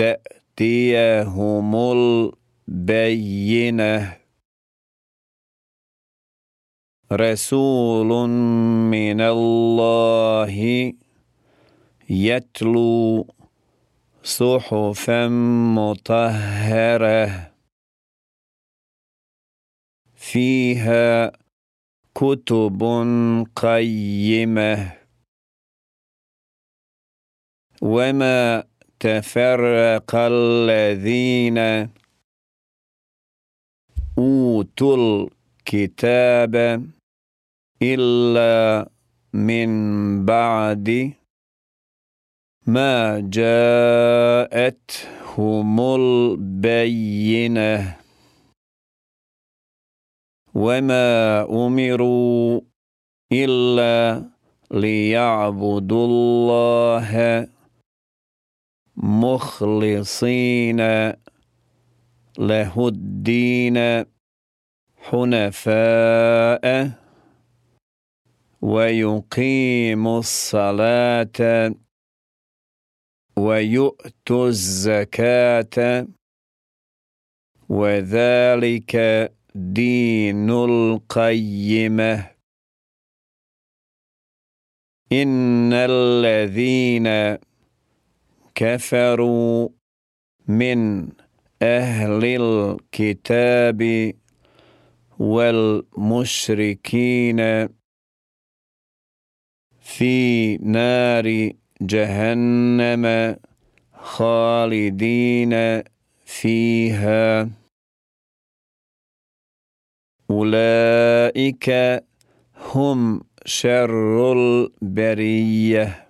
تأتيهم البينة. رسول من الله يتلو صحفا مطهرة. فيها كتب قيمة. وما تفرق الذين أوتوا الكتاب إلا من بعد ما جاءتهم البينة وما أمروا إلا ليعبدوا الله مخلصين له الدين حنفاء ويقيم الصلاة ويؤت الزكاة وذلك دين القيمة إن الذين كفروا من أهل الكتاب والمشركين في نار جهنم خالدين فيها. أولئك هم شر البرية.